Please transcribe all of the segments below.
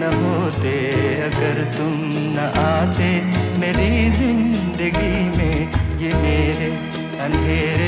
न होते अगर तुम न आते मेरी ज़िंदगी में ये मेरे अंधेरे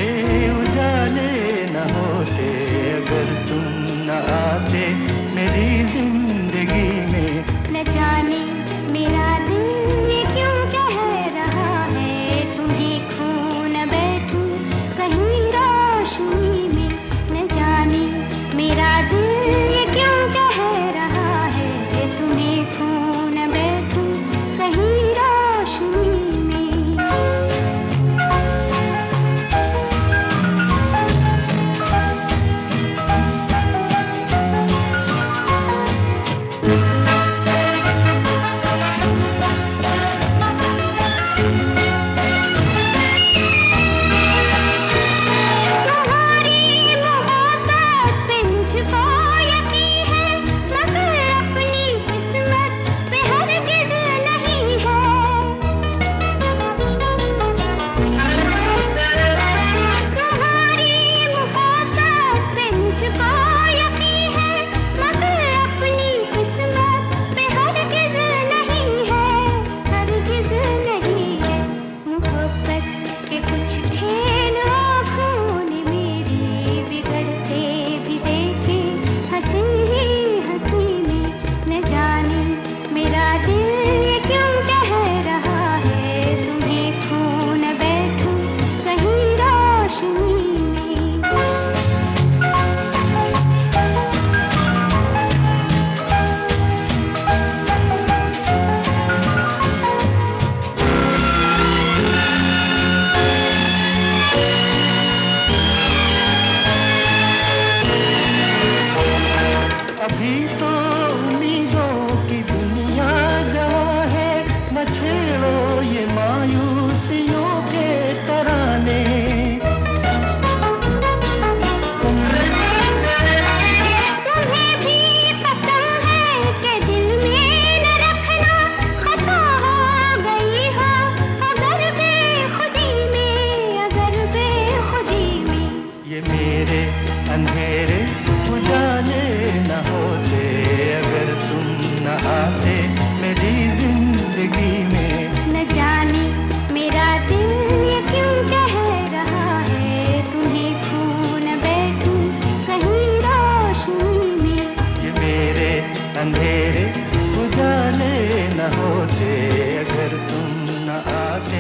मेरे अंधेरे उजाले न होते। अगर तुम न आते मेरी ज़िंदगी में। न जाने मेरा दिल ये क्यों कह रहा है? तुम्हें खून बैठूं कहीं रोशनी में? ये मेरे अंधेरे उजाले न होते। अगर तुम न आते